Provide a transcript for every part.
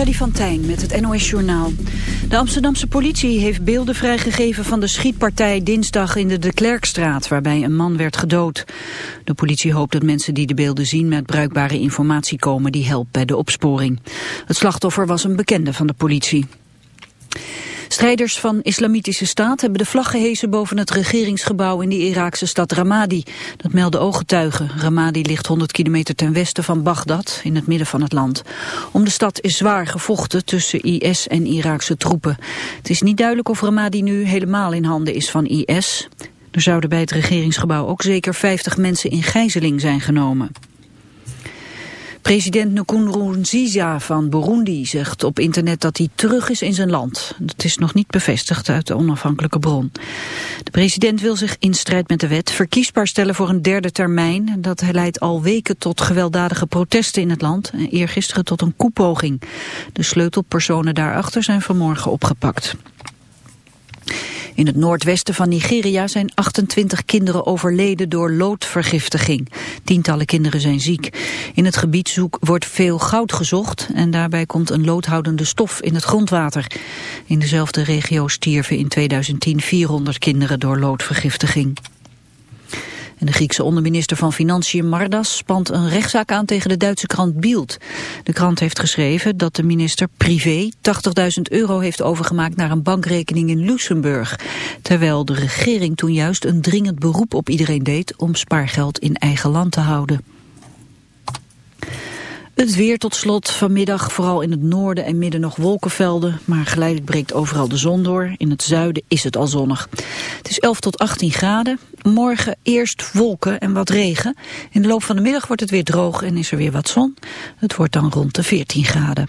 Freddy van met het NOS-journaal. De Amsterdamse politie heeft beelden vrijgegeven van de schietpartij dinsdag in de De Klerkstraat, waarbij een man werd gedood. De politie hoopt dat mensen die de beelden zien met bruikbare informatie komen die helpt bij de opsporing. Het slachtoffer was een bekende van de politie. Strijders van Islamitische Staat hebben de vlag gehezen boven het regeringsgebouw in de Iraakse stad Ramadi. Dat melden ooggetuigen. Ramadi ligt 100 kilometer ten westen van Bagdad, in het midden van het land. Om de stad is zwaar gevochten tussen IS en Iraakse troepen. Het is niet duidelijk of Ramadi nu helemaal in handen is van IS. Er zouden bij het regeringsgebouw ook zeker 50 mensen in gijzeling zijn genomen. President Nkurunziza van Burundi zegt op internet dat hij terug is in zijn land. Dat is nog niet bevestigd uit de onafhankelijke bron. De president wil zich in strijd met de wet verkiesbaar stellen voor een derde termijn. Dat leidt al weken tot gewelddadige protesten in het land. En eergisteren tot een koepoging. De sleutelpersonen daarachter zijn vanmorgen opgepakt. In het noordwesten van Nigeria zijn 28 kinderen overleden door loodvergiftiging. Tientallen kinderen zijn ziek. In het gebied zoek wordt veel goud gezocht en daarbij komt een loodhoudende stof in het grondwater. In dezelfde regio stierven in 2010 400 kinderen door loodvergiftiging. En de Griekse onderminister van Financiën Mardas spant een rechtszaak aan tegen de Duitse krant Bild. De krant heeft geschreven dat de minister privé 80.000 euro heeft overgemaakt naar een bankrekening in Luxemburg. Terwijl de regering toen juist een dringend beroep op iedereen deed om spaargeld in eigen land te houden. Het weer tot slot vanmiddag, vooral in het noorden en midden nog wolkenvelden, maar geleidelijk breekt overal de zon door. In het zuiden is het al zonnig. Het is 11 tot 18 graden. Morgen eerst wolken en wat regen. In de loop van de middag wordt het weer droog en is er weer wat zon. Het wordt dan rond de 14 graden.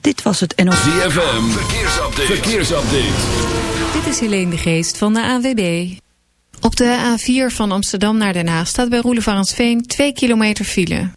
Dit was het NOS. ZFM, verkeersupdate. verkeersupdate. Dit is Helene de Geest van de AWB. Op de A4 van Amsterdam naar Den Haag staat bij Roelevarensveen 2 kilometer file.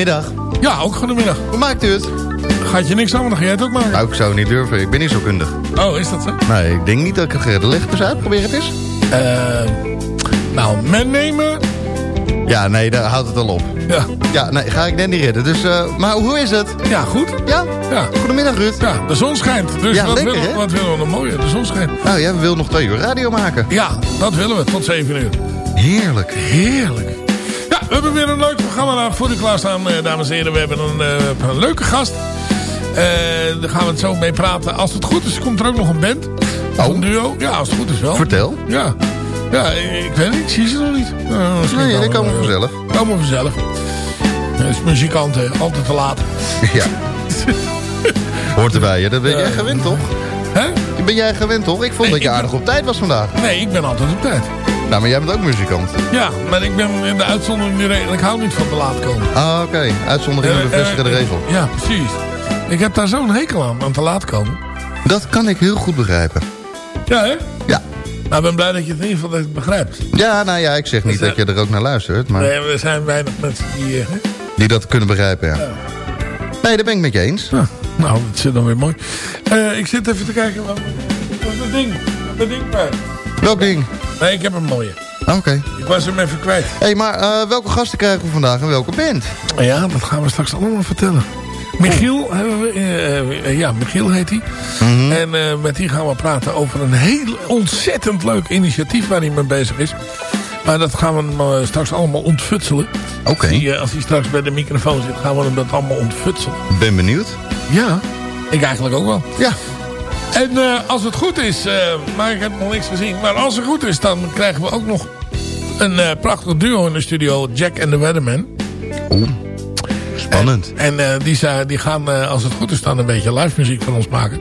Goedemiddag. Ja, ook goedemiddag. Hoe maakt u het? Gaat je niks aan, dan ga jij het ook maken. Nou, ik zou niet durven. Ik ben niet zo kundig. Oh, is dat zo? Nee, ik denk niet dat ik het redden. Leg uit. Probeer het eens. Eh, nou, men nemen. Ja, nee, daar houdt het al op. Ja. Ja, nee, ga ik net niet redden. Dus, eh, maar hoe is het? Ja, goed. Ja? Ja. Goedemiddag, Ruud. Ja, de zon schijnt. Dus Ja, wat, lekker, willen, wat willen we nog mooier? De zon schijnt. Nou ja, we willen nog twee uur radio maken. Ja, dat willen we. Tot 7 uur. Heerlijk. Heerlijk. We hebben weer een leuk programma voor u klaarstaan, eh, dames en heren. We hebben een, eh, een leuke gast. Eh, daar gaan we het zo mee praten. Als het goed is, komt er ook nog een band. Oh. Een duo? Ja, als het goed is wel. Vertel. Ja. Ja, ik, weet niet. Ik zie ze nog niet. Uh, Nee, die komen vanzelf. Komen vanzelf. Dat is muzikanten. Altijd te laat. Ja. Hoort erbij, hè? Dat ben jij gewend, toch? Hè? Ben jij gewend, toch? Ik vond Nee, dat je aardig op tijd was vandaag. Nee, ik ben altijd op tijd. Nou, maar jij bent ook muzikant. Ja, maar ik ben in de uitzondering de regel. Ik hou niet van te laat komen. Ah, oké. Uitzonderingen Eh, bevestigen de eh, regel. Ja, precies. Ik heb daar zo'n hekel aan, aan te laat komen. Dat kan ik heel goed begrijpen. Ja, hè? Ja. Nou, ik ben blij dat je het in ieder geval begrijpt. Ja, nou ja, ik zeg niet Dus, dat je er ook naar luistert. Maar Nee, we zijn weinig mensen die... eh, die dat kunnen begrijpen, ja. Nee, daar ben ik met je eens. Ja, nou, dat zit dan weer mooi. Eh, ik zit even te kijken. Wat, is dat ding? Dat ding kwijt. Welk ding? Nee, ik heb een mooie. Oké. Ik was hem even kwijt. Hé, hey, maar eh, welke gasten krijgen we vandaag en welke band? Ja, dat gaan we straks allemaal vertellen. Michiel, hebben we, eh, eh, ja, Michiel heet hij. Mhm. En eh, met die gaan we praten over een heel ontzettend leuk initiatief waar hij mee bezig is. Maar dat gaan we hem straks allemaal ontfutselen. Oké. Als, hij, eh, als hij straks bij de microfoon zit, gaan we hem dat allemaal ontfutselen. Ben benieuwd. Ja, ik eigenlijk ook wel. Ja. En eh, als het goed is, eh, maar ik heb nog niks gezien. Maar als het goed is, dan krijgen we ook nog een eh, prachtig duo in de studio. Jack en de Weatherman. Oeh. Spannend. En eh, die, die gaan, als het goed is, dan een beetje live muziek van ons maken.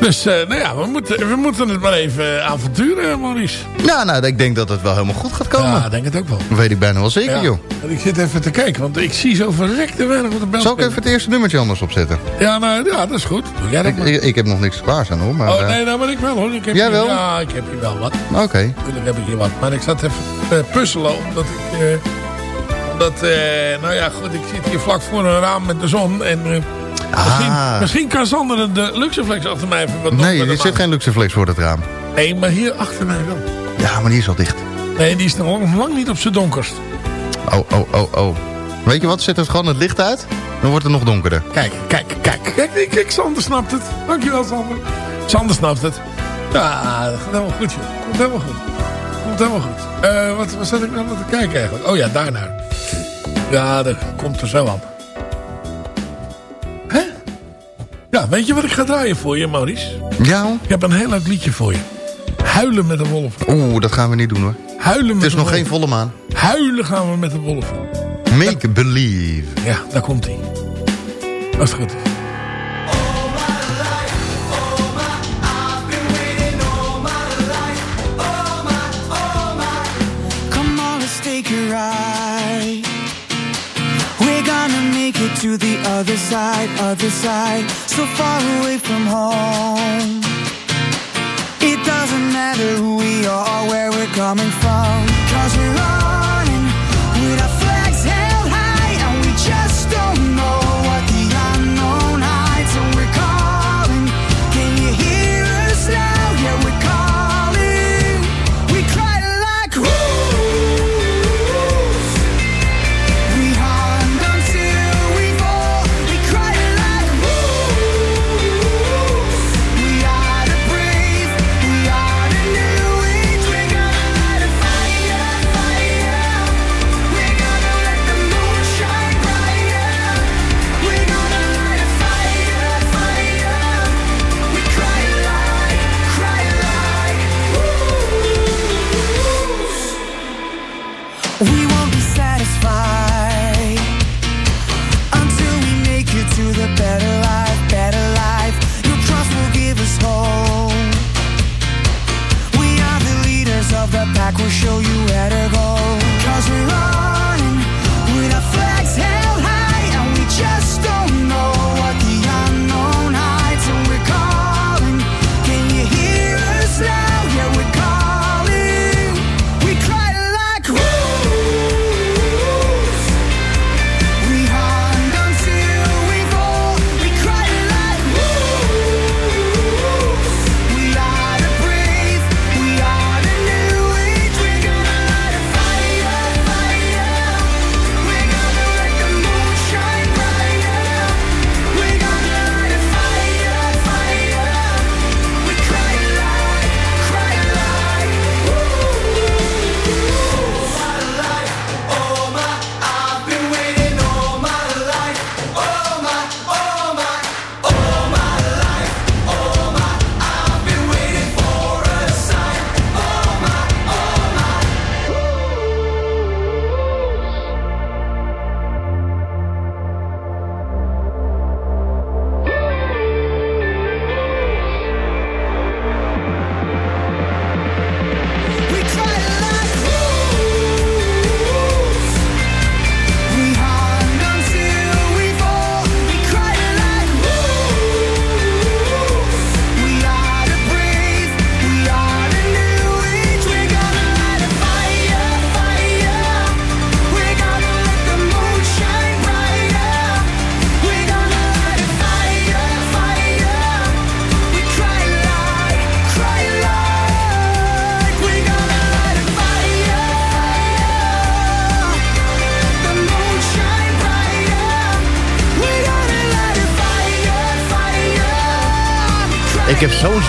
Dus, eh, nou ja, we moeten, we moeten het maar even avonturen, Maurice. Ja, nou, ik denk dat het wel helemaal goed gaat komen. Ja, ik denk het ook wel. Dat weet ik bijna wel zeker, Ja. joh. Ik zit even te kijken, want ik zie zo verrekte weinig op de bel. Zal ik even het eerste nummertje anders opzetten? Ja, nou, ja, dat is goed. Doe jij dat Ik, maar. ik, ik heb nog niks klaarstaan, hoor. Maar, Oh, eh, nee, nou, maar ik wel hoor. Ik heb Jij hier- wel? Ja, ik heb hier wel wat. Oké. Natuurlijk heb ik hier wat. Maar ik zat even eh, puzzelen, omdat ik... eh, omdat, eh, nou ja, goed, ik zit hier vlak voor een raam met de zon. En eh, misschien, Ah. misschien kan Sander de Luxeflex achter mij even wat Nee, er zit geen Luxeflex voor het raam. Nee, maar hier achter mij wel. Ja, maar die is al dicht. Nee, die is nog lang, lang niet op zijn donkerst. Oh, oh, oh, oh. Weet je wat? Zet het gewoon het licht uit. Dan wordt het nog donkerder. Kijk, kijk, kijk. Kijk, kijk, Sander snapt het. Dankjewel, Sander. Sander snapt het. Ja, dat gaat helemaal goed, joh. Komt helemaal goed. Komt helemaal goed. Eh, wat, wat zat ik nou te kijken eigenlijk? Oh ja, daarnaar. Ja, dat komt er zo aan. Ja, weet je wat ik ga draaien voor je, Maurice? Ja? Ik heb een heel leuk liedje voor je. Huilen met de wolf. Oeh, dat gaan we niet doen, hoor. Huilen met Het is nog wolf. geen volle maan. Huilen gaan we met de wolf. Make believe. Ja, daar komt hij. Als het goed is. Come on, let's take a ride. To the other side, other side. So far away from home. It doesn't matter who we are, where we're coming from. Cause we're running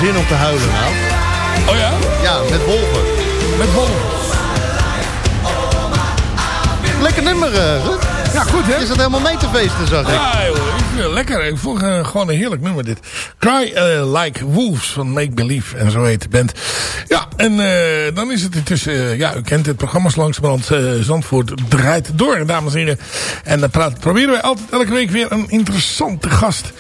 zin om te huilen nou. Oh ja? Ja, met wolven. Met wolven. Lekker nummer, uh, Ruud. Ja, goed hè? Is dat helemaal mee te feesten, zag ik. Ja, joh, lekker. Ik vond uh, gewoon een heerlijk nummer dit. Cry uh, Like Wolves van Make Believe. En zo heet de band. Ja, en uh, dan is het intussen... ja, u kent het programma's langsbrand. Zandvoort draait door, dames en heren. En dan praat, proberen wij altijd elke week weer een interessante gast...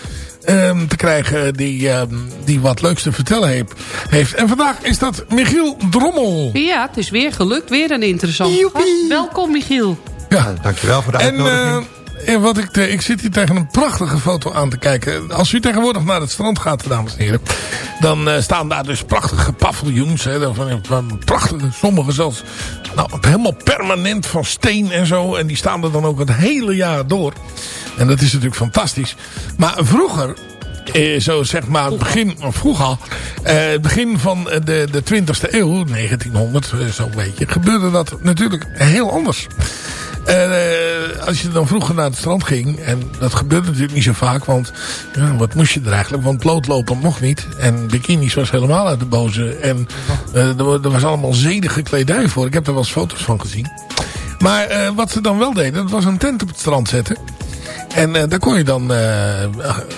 Um, te krijgen die, um, die wat leuks te vertellen heeft. heeft. En vandaag is dat Michiel Drommel. Ja, het is weer gelukt. Weer een interessante gast. Welkom Michiel. Ja, dankjewel voor de uitnodiging. En, uh, wat ik, ik zit hier tegen een prachtige foto aan te kijken. Als u tegenwoordig naar het strand gaat, dames en heren. Dan uh, staan daar dus prachtige paviljoens. Hè, van, van prachtige, sommige zelfs nou, helemaal permanent van steen en zo. En die staan er dan ook het hele jaar door. En dat is natuurlijk fantastisch. Maar vroeger eh, zo zeg maar het begin, of vroeger, eh, het begin van de, de 20e eeuw, 1900 zo'n beetje, gebeurde dat natuurlijk heel anders. Uh, als je dan vroeger naar het strand ging, en dat gebeurde natuurlijk niet zo vaak, want ja, wat moest je er eigenlijk? Want blootlopen mocht niet. En bikinis was helemaal uit de boze. En uh, er, er, was allemaal zedige kledij voor. Ik heb er wel eens foto's van gezien. Maar uh, wat ze dan wel deden, dat was een tent op het strand zetten. En uh, daar kon je dan uh,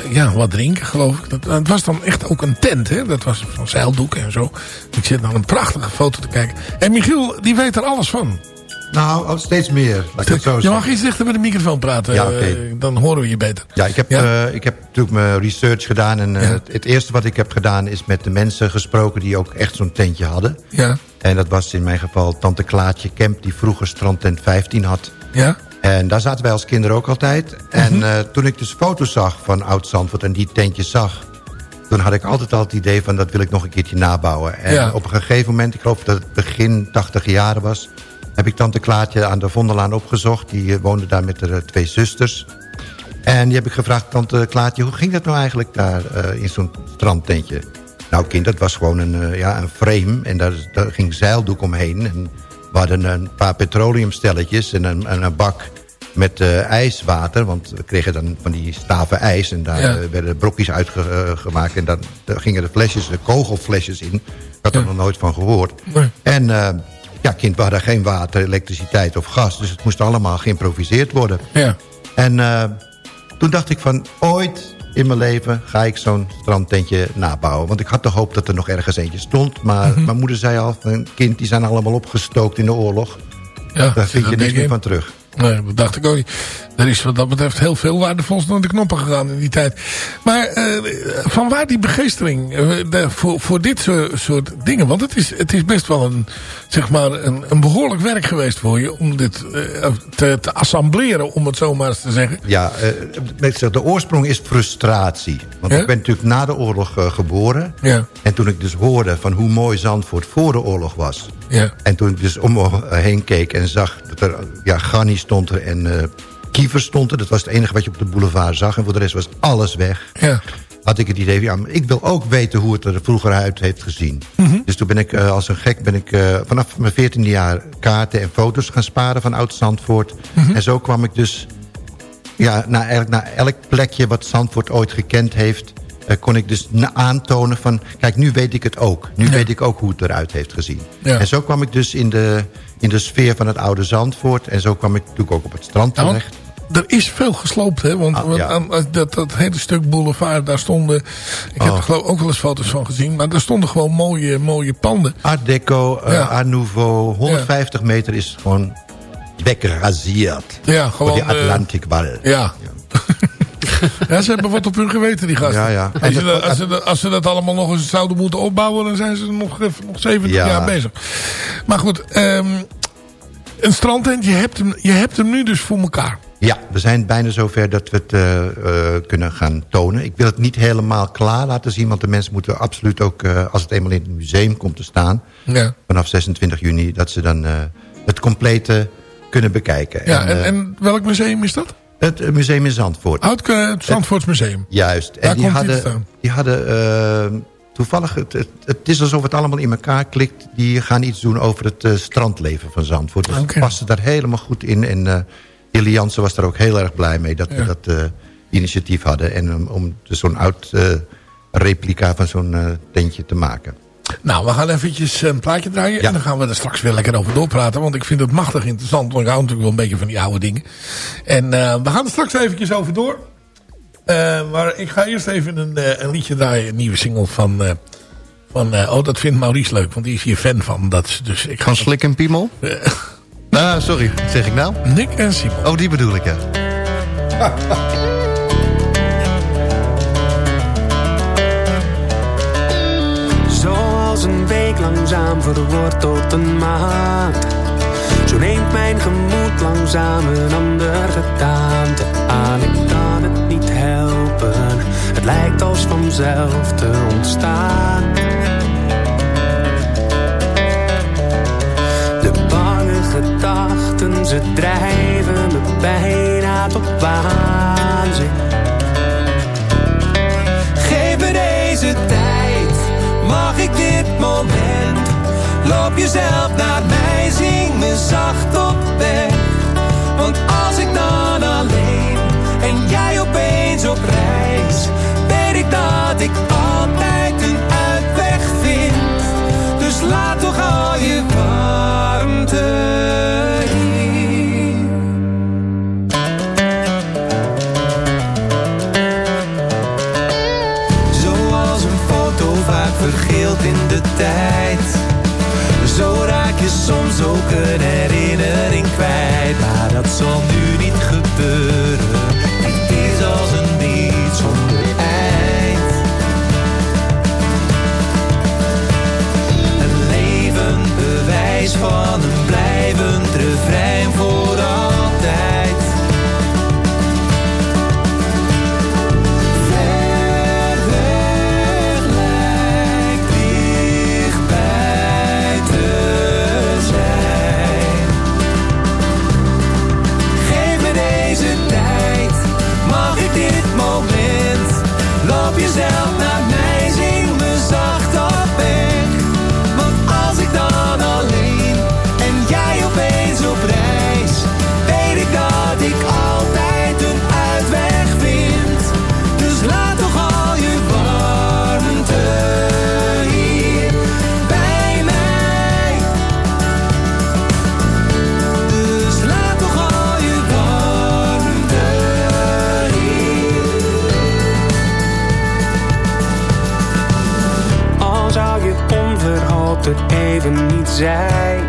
ja, wat drinken, geloof ik. Dat, het was dan echt ook een tent, hè. Dat was van zeildoeken en zo. Ik zit naar een prachtige foto te kijken. En Michiel, die weet er alles van. Nou, steeds meer. Laat ik zo je mag iets dichter met de microfoon praten. Ja, okay. uh, dan horen we je beter. Ja, ik heb, ja? Uh, ik heb natuurlijk mijn research gedaan. En uh, ja. het, het, eerste wat ik heb gedaan is met de mensen gesproken... die ook echt zo'n tentje hadden. Ja. En dat was in mijn geval tante Klaatje Kemp... die vroeger strandtent 15 had. Ja. En daar zaten wij als kinderen ook altijd. En mm -hmm. toen ik dus foto's zag van Oud-Zandvoort en die tentjes zag... toen had ik altijd al het idee van dat wil ik nog een keertje nabouwen. En ja. op een gegeven moment, ik geloof dat het begin 80 jaren was heb ik tante Klaatje aan de Vondelaan opgezocht. Die uh, woonde daar met haar twee zusters. En die heb ik gevraagd, tante Klaatje, hoe ging dat nou eigenlijk daar uh, in zo'n strandtentje? Nou kind, dat was gewoon een, ja, een frame en daar, daar ging zeildoek omheen. En we hadden een paar petroleumstelletjes en een, en een bak met ijswater. Want we kregen dan van die staven ijs en daar ja. werden brokjes uitgemaakt. En dan, daar gingen de flesjes, de kogelflesjes in. Ik had er nog nooit van gehoord. En ja, kind, we hadden geen water, elektriciteit of gas. Dus het moest allemaal geïmproviseerd worden. Ja. En toen dacht ik van, ooit in mijn leven ga ik zo'n strandtentje nabouwen. Want ik had de hoop dat er nog ergens eentje stond. Maar mm -hmm. mijn moeder zei al, een kind, die zijn allemaal opgestookt in de oorlog. Ja, Daar vind je niks meer van terug. Nee, dat dacht ik ook. Er is wat dat betreft heel veel waardevols naar de knoppen gegaan in die tijd. Maar uh, van waar die begeestering uh, de, voor, voor dit soort, soort, dingen? Want het is, het is best wel een, zeg maar een, een behoorlijk werk geweest voor je... om dit uh, te, te assembleren, om het zo maar eens te zeggen. Ja, de oorsprong is frustratie. Want ja? ik ben natuurlijk na de oorlog geboren. Ja. En toen ik dus hoorde van hoe mooi Zandvoort voor de oorlog was... Ja. En toen ik dus om me heen keek en zag dat er ja, Ganni stond er en uh, Kiefer stond er. Dat was het enige wat je op de boulevard zag. En voor de rest was alles weg. Ja. Had ik het idee, ja, ik wil ook weten hoe het er vroeger uit heeft gezien. Mm -hmm. Dus toen ben ik uh, als een gek ben ik uh, vanaf mijn 14e jaar kaarten en foto's gaan sparen van Oud-Zandvoort. Mhm. Mm -hmm. En zo kwam ik dus ja, naar, eigenlijk naar elk plekje wat Zandvoort ooit gekend heeft... Uh, kon ik dus aantonen van... kijk, nu weet ik het ook. Nu ja. weet ik ook hoe het eruit heeft gezien. Ja. En zo kwam ik dus in de, in de sfeer van het oude Zandvoort. En zo kwam ik natuurlijk ook op het strand terecht. Ja, er is veel gesloopt, hè? Want ah, ja. aan, dat, dat hele stuk boulevard, daar stonden... Ik heb Oh. er geloof ook wel eens foto's van gezien... maar daar stonden gewoon mooie, mooie panden. Art Deco, uh, Ja. Art Nouveau. 150 meter is gewoon wegrasierd. Ja, gewoon... Voor die eh, Atlantikwal. ja. ja, ze hebben wat op hun geweten, die gasten. Ja, ja. Als, ze dat, als, ze dat, als ze dat allemaal nog eens zouden moeten opbouwen... dan zijn ze nog, even, nog 70 Ja. jaar bezig. Maar goed, ehm, een strandtent, je hebt, hem, je hebt hem nu dus voor elkaar. Ja, we zijn bijna zover dat we het uh, uh, kunnen gaan tonen. Ik wil het niet helemaal klaar laten zien... want de mensen moeten absoluut ook, uh, als het eenmaal in het museum komt te staan... Ja. vanaf 26 juni, dat ze dan het complete kunnen bekijken. Ja, en, en, en, welk museum is dat? Het museum in Zandvoort. Oud het Zandvoortsmuseum. Juist. Daar en die komt hadden, die, die hadden toevallig, het, het, het, is alsof het allemaal in elkaar klikt. Die gaan iets doen over het strandleven van Zandvoort. Dus okay. passen daar helemaal goed in en... Hilly Jansen was daar ook heel erg blij mee dat ja. we dat uh, initiatief hadden. En um, om dus zo'n oud uh, replica van zo'n eh, tentje te maken. Nou, we gaan eventjes een plaatje draaien. En dan gaan we er straks weer lekker over doorpraten. Want ik vind het machtig interessant. Want ik hou natuurlijk wel een beetje van die oude dingen. En uh, we gaan er straks eventjes over door. Uh, maar ik ga eerst even een, een liedje draaien. Een nieuwe single van... van oh, dat vindt Maurice leuk. Want die is hier fan van. Dat, dus ik ga van Slik en Piemel? nou, sorry. Wat zeg ik nou? Nick en Simon. Oh, die bedoel ik, ja. week langzaam verwoordt tot een maand. Zo neemt mijn gemoed langzaam een ander gedaante aan. Ik kan het niet helpen, het lijkt als vanzelf te ontstaan. De bange gedachten, ze drijven me bijna tot waanzin. Geef me deze tijd, mag ik dit moment? Loop jezelf naar mij, zing me zacht op weg. Want als ik dan alleen en jij opeens op reis, weet ik dat ik altijd een uitweg vind. Dus laat toch al je warmte soms een herinnering kwijt. Maar dat zal even niet zijn.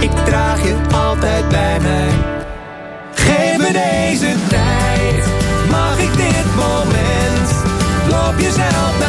Ik draag je altijd bij mij. Geef me deze tijd, mag ik dit moment? Loop jezelf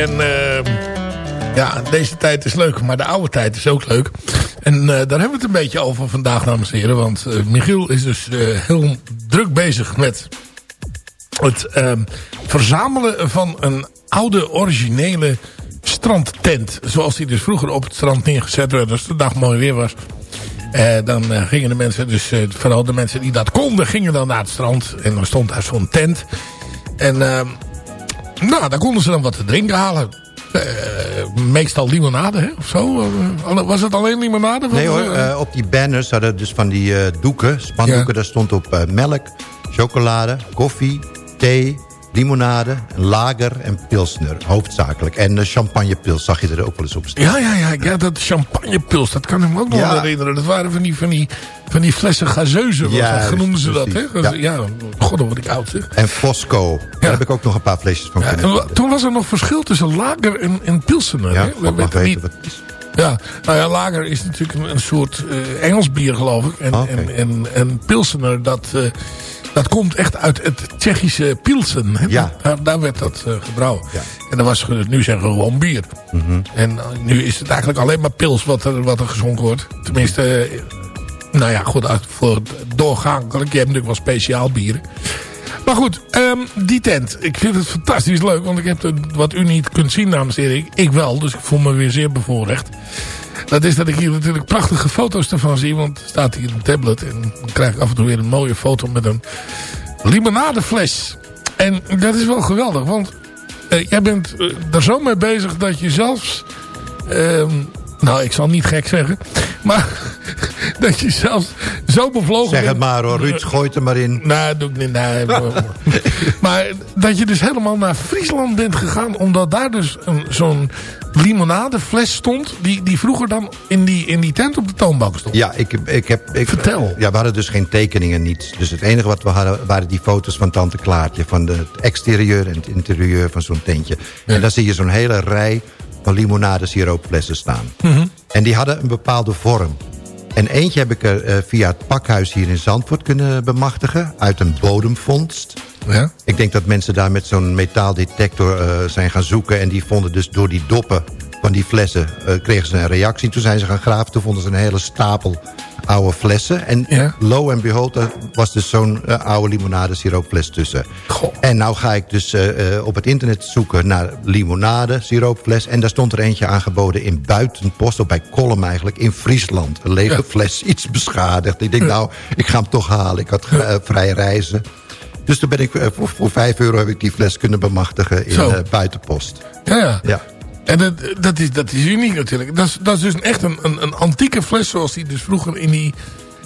En uh, ja, deze tijd is leuk, maar de oude tijd is ook leuk. En uh, daar hebben we het een beetje over vandaag, dames en heren. Want uh, Michiel is dus heel druk bezig met het verzamelen van een oude originele strandtent. Zoals die dus vroeger op het strand neergezet werd als de dag mooi weer was. Dan gingen de mensen, dus vooral de mensen die dat konden, gingen dan naar het strand. En dan stond daar zo'n tent. En nou, daar konden ze dan wat te drinken halen. meestal limonade, hè, of zo. was het alleen limonade? Nee hoor, op die banners hadden dus van die doeken, spandoeken. Ja. Daar stond op melk, chocolade, koffie, thee, limonade, lager en pilsner, hoofdzakelijk. En uh, champagnepils zag je er ook wel eens op staan. Ja, ja, ja, ja dat champagnepils, dat kan ik me ook nog ja. herinneren. Dat waren van die, van die, van die flessen gazeuze, ja, noemden ze dat. Hè? Ja. ja, god, dan word ik oud zeg. En Fosco, daar heb ik ook nog een paar flesjes van ja, kunnen en, Toen was er nog verschil tussen lager en, en pilsener. Ja, hè? Mag weten wat het is. Ja, nou ja, lager is natuurlijk een, een soort uh, Engels bier geloof ik. En, okay. en, en, en pilsener, dat... Uh, dat komt echt uit het Tsjechische Pilsen. Hè? Ja. Daar, daar, werd dat uh, gebrouwen. Ja. En dan was nu zeggen we gewoon bier. Mm -hmm. En nu is het eigenlijk alleen maar pils wat er, wat er gezonken wordt. Tenminste, nou ja, goed, uit- voor doorgankelijk. Je hebt natuurlijk wel speciaal bieren. Maar goed, ehm, die tent. Ik vind het fantastisch leuk. Want ik heb wat u niet kunt zien, dames en heren. Ik, ik wel, dus ik voel me weer zeer bevoorrecht. Dat is dat ik hier natuurlijk prachtige foto's ervan zie. Want er staat hier een tablet. En dan krijg ik af en toe weer een mooie foto met een limonadefles. En dat is wel geweldig. Want eh, jij bent eh, er zo mee bezig dat je zelfs... ehm, nou, ik zal niet gek zeggen. Maar dat je zelfs zo bevlogen Zeg het maar hoor, Ruud, gooi het er maar in. Nee, doe ik niet. Nee, maar- dat je dus helemaal naar Friesland bent gegaan... omdat daar dus een- zo'n limonadefles stond... Die, die vroeger dan in die, in die tent op de toonbank stond. Ja, ik, ik heb... Ik, Vertel. Ja, we hadden dus geen tekeningen, niets. Dus het enige wat we hadden waren die foto's van Tante Klaartje. Van de- het exterieur en het interieur van zo'n tentje. En dan zie je zo'n hele rij van limonade siroopflessen staan. Mhm. En die hadden een bepaalde vorm. En eentje heb ik er eh, via het pakhuis hier in Zandvoort kunnen bemachtigen. Uit een bodemvondst. Ja? Ik denk dat mensen daar met zo'n metaaldetector eh, zijn gaan zoeken... en die vonden dus door die doppen van die flessen... eh, kregen ze een reactie. Toen zijn ze gaan graven. Toen vonden ze een hele stapel oude flessen. En Ja. lo en behold, er was dus zo'n eh, oude limonade siroopfles tussen. Goh. En nou ga ik dus eh, eh, op het internet zoeken naar limonade siroopfles. En daar stond er eentje aangeboden in Buitenpost... of bij Kolm eigenlijk, in Friesland. Een lege Ja. fles, iets beschadigd. Ik denk, nou, ik ga hem toch halen. Ik had vrij reizen. Dus toen ben ik, voor, voor 5 euro heb ik die fles kunnen bemachtigen in Buitenpost. Ja, ja. Ja. En dat, dat, is, dat is uniek natuurlijk. Dat is, dat is dus echt een, een, een antieke fles... zoals die dus vroeger in die,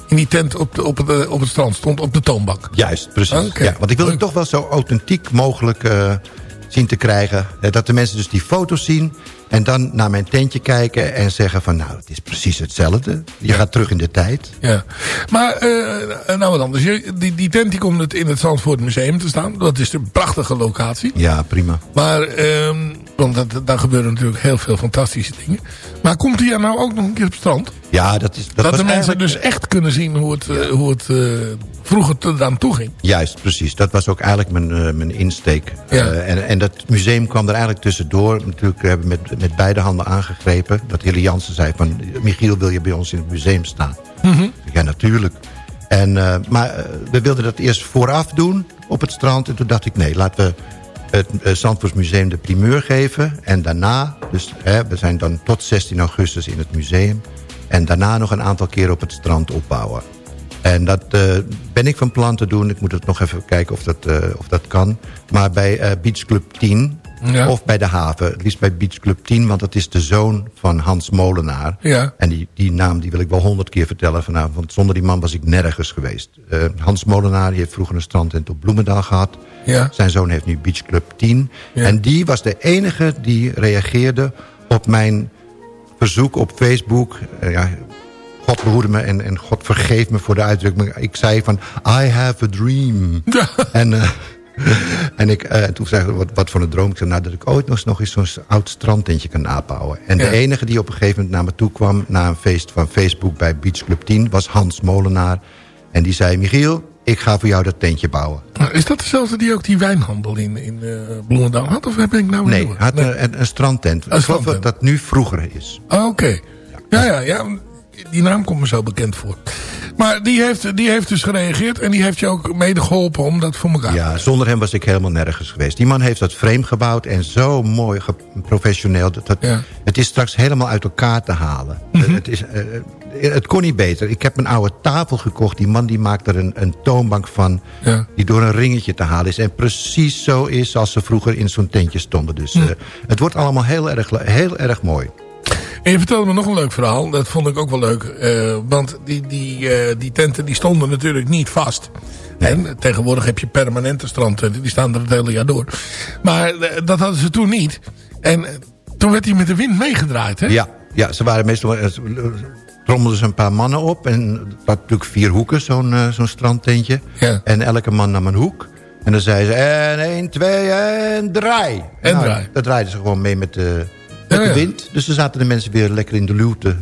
in die tent op, de, op, het, eh, op het strand stond. Op de toonbank. Juist, precies. Oké. Ja, want ik wil het toch wel zo authentiek mogelijk eh, zien te krijgen. Eh, dat de mensen dus die foto's zien... en dan naar mijn tentje kijken en zeggen van... nou, het is precies hetzelfde. Je gaat terug in de tijd. Ja. Maar, eh nou wat anders. Die, die tent die komt in het Zandvoort Museum te staan. Dat is een prachtige locatie. Ja, prima. Maar, ehm want dat, daar gebeuren natuurlijk heel veel fantastische dingen. Maar komt er nou ook nog een keer op het strand? Ja, dat is... Dat, Dat, was de mensen eigenlijk- dus echt kunnen zien hoe het, eh, hoe het eh, vroeger te- aan toe ging. Juist, precies. Dat was ook eigenlijk mijn, eh, mijn insteek. Ja. En, en dat museum kwam er eigenlijk tussendoor. Natuurlijk we hebben we met, met beide handen aangegrepen. Dat Hille Jansen zei van... Michiel, wil je bij ons in het museum staan? Mhm. Ja, natuurlijk. En, maar we wilden dat eerst vooraf doen op het strand. En toen dacht ik, nee, laten we het uh, Zandvoortsmuseum de primeur geven. En daarna, dus hè, we zijn dan tot 16 augustus in het museum. En daarna nog een aantal keer op het strand opbouwen. En dat eh, ben ik van plan te doen. Ik moet het nog even kijken of dat, eh, of dat kan. Maar bij eh, Beach Club 10 Ja. of bij de haven. Het liefst bij Beach Club 10, want dat is de zoon van Hans Molenaar. Ja. En die, die naam die wil ik wel honderd keer vertellen vanavond. Want zonder die man was ik nergens geweest. Eh, Hans Molenaar die heeft vroeger een strandtent op Bloemendaal gehad. Ja. Zijn zoon heeft nu Beach Club 10. Ja. En die was de enige die reageerde op mijn verzoek op Facebook. Eh, ja, God behoede me en, en God vergeef me voor de uitdrukking. Ik zei van, I have a dream. En, eh, en ik, eh, toen zei ik, wat, wat voor een droom? Ik zei, nou, dat ik ooit nog, eens- nog eens zo'n oud strandtentje kan nabouwen. En Ja. de enige die op een gegeven moment naar me toe kwam... na een feest van Facebook bij Beach Club 10... was Hans Molenaar. En die zei, Michiel, ik ga voor jou dat tentje bouwen. Nou, Is dat dezelfde die ook die wijnhandel in, in eh, Bloemendaal had? Of heb ik nou Nee, hij had een, een, een strandtent. Een ik geloof dat dat nu vroeger is. Ah, Oké. Ja, ja, ja. Die naam komt me zo bekend voor. Maar die heeft, die heeft dus gereageerd en die heeft je ook mede geholpen om dat voor elkaar Ja, zonder hem was ik helemaal nergens geweest. Die man heeft dat frame gebouwd en zo mooi professioneel. Dat, dat- Ja. Het is straks helemaal uit elkaar te halen. Mhm. het, is, eh, eh, het kon niet beter. Ik heb een oude tafel gekocht. Die man die maakt er een, een toonbank van. Ja. Die door een ringetje te halen is. En precies zo is als ze vroeger in zo'n tentje stonden. Dus Mhm. eh, het wordt allemaal heel erg, heel erg mooi. En je vertelde me nog een leuk verhaal. Dat vond ik ook wel leuk. eh, want die, die, eh, die tenten die stonden natuurlijk niet vast. En tegenwoordig heb je permanente strandtenten. Die staan er het hele jaar door. Maar dat hadden ze toen niet. En toen werd hij met de wind meegedraaid. Hè? Ja, ja ze waren meestal... ze trommelden ze een paar mannen op. En het had natuurlijk vier hoeken, zo'n eh, zo'n strandtentje. Ja. En elke man nam een hoek. En dan zeiden ze, en 1, 2 en draai. En Nou, draai. Dat draaiden ze gewoon mee met de, met Ja, de wind. Dus dan zaten de mensen weer lekker in de luwte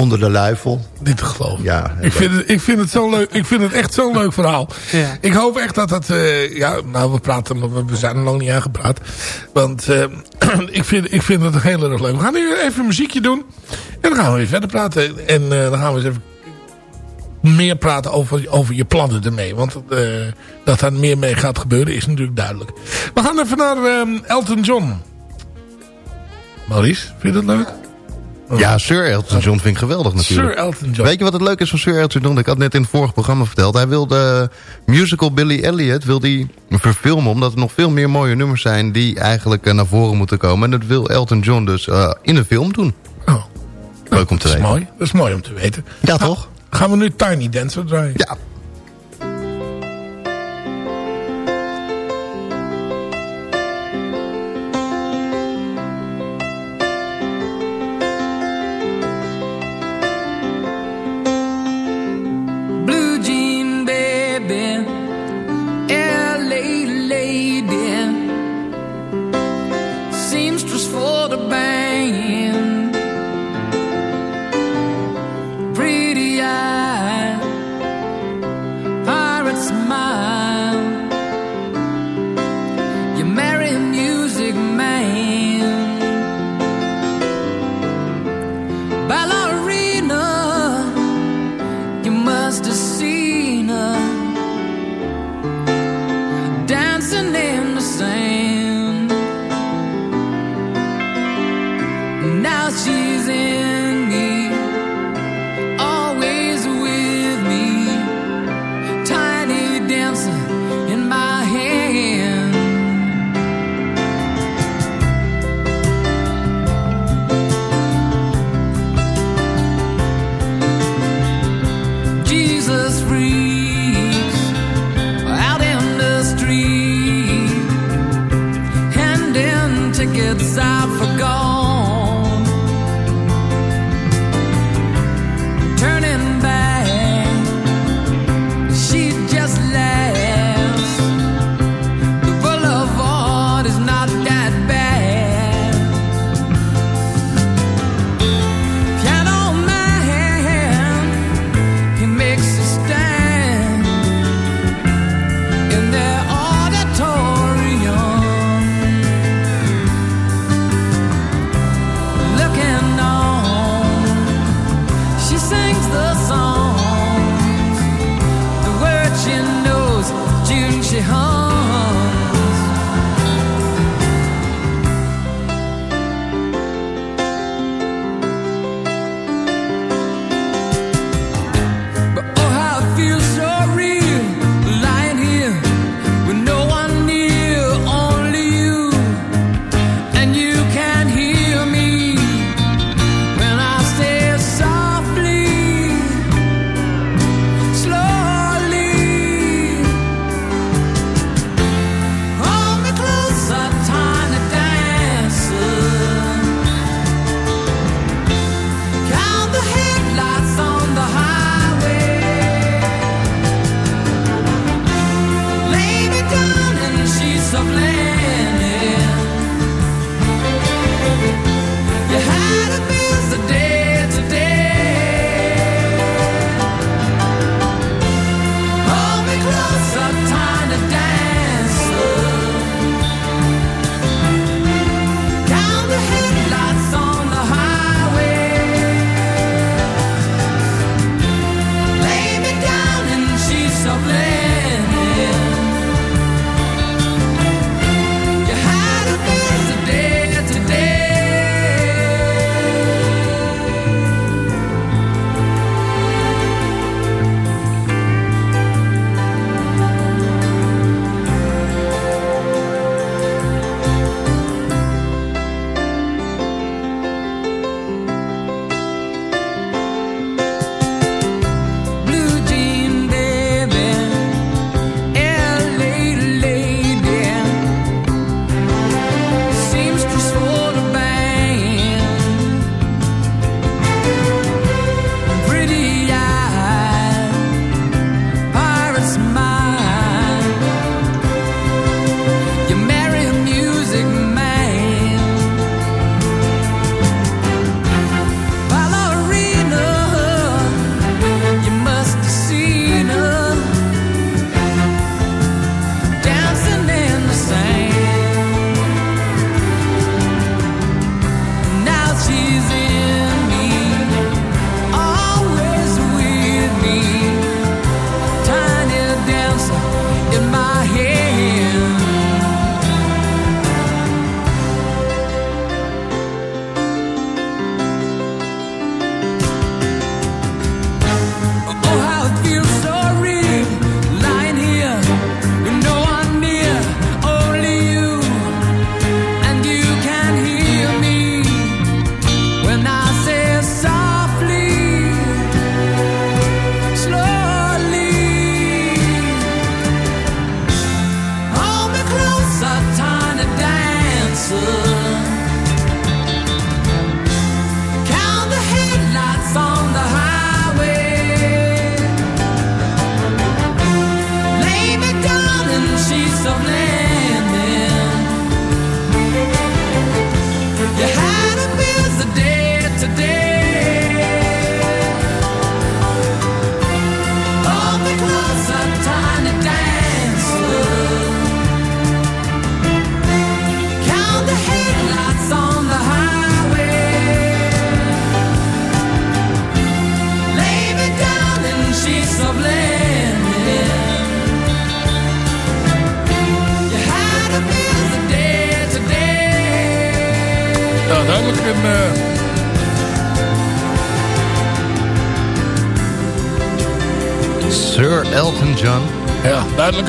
onder de luifel. Niet te geloven. Ja, Ik vind, het, ik, vind het zo leuk, ik vind het echt zo'n leuk verhaal. Ja. Ik hoop echt dat dat... eh, ja, nou, we praten, maar we- we zijn er nog niet aangepraat. Want eh, ik, vind, ik vind het heel erg leuk. We gaan nu even een muziekje doen. En dan gaan we weer verder praten. En eh, dan gaan we eens even meer praten over, over je plannen ermee. Want uh, dat daar meer mee gaat gebeuren is natuurlijk duidelijk. We gaan even naar uh, Elton John. Maurice, vind je dat leuk? Ja, Sir Elton John vind ik geweldig natuurlijk. Sir Elton John. Weet je wat het leuk is van Sir Elton John? Ik had net in het vorige programma verteld. Hij wilde musical Billy Elliot wil die verfilmen. Omdat er nog veel meer mooie nummers zijn die eigenlijk uh, naar voren moeten komen. En dat wil Elton John dus uh, in een film doen. Oh. Leuk om te dat weten. Is mooi. Dat is mooi om te weten. Ja, toch? Gaan we nu Tiny Dancer draaien? Ja.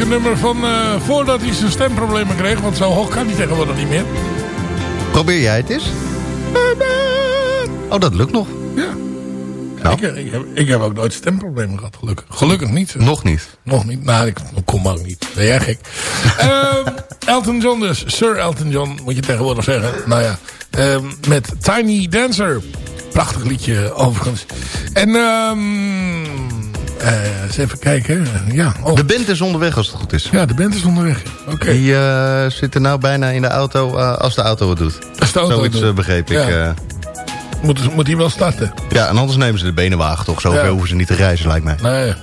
Nummer van eh, voordat hij zijn stemproblemen kreeg. Want zo hoog kan hij tegenwoordig niet meer. Probeer jij het eens? Oh, dat lukt nog. Ja. Nou. Ik, ik, heb, ik heb ook nooit stemproblemen gehad, gelukkig. Gelukkig niet. Nog niet. Nog niet. Nou, ik kom ook niet. Ben jij gek? Ehm, Elton John dus. Sir Elton John, moet je tegenwoordig zeggen. Nou ja, ehm, met Tiny Dancer. Prachtig liedje, overigens. En, ehm eh, eens even kijken. Ja, oh. De band is onderweg als het goed is. ja, de band is onderweg. Oké. Die eh, zitten nou bijna in de auto eh, als de auto het doet. Als de auto Zoiets doet. begreep ik. Ja. Moet, moet hij wel starten? ja, en anders nemen ze de benenwagen toch. Zo Ja. hoeven ze niet te reizen, lijkt mij. Nee,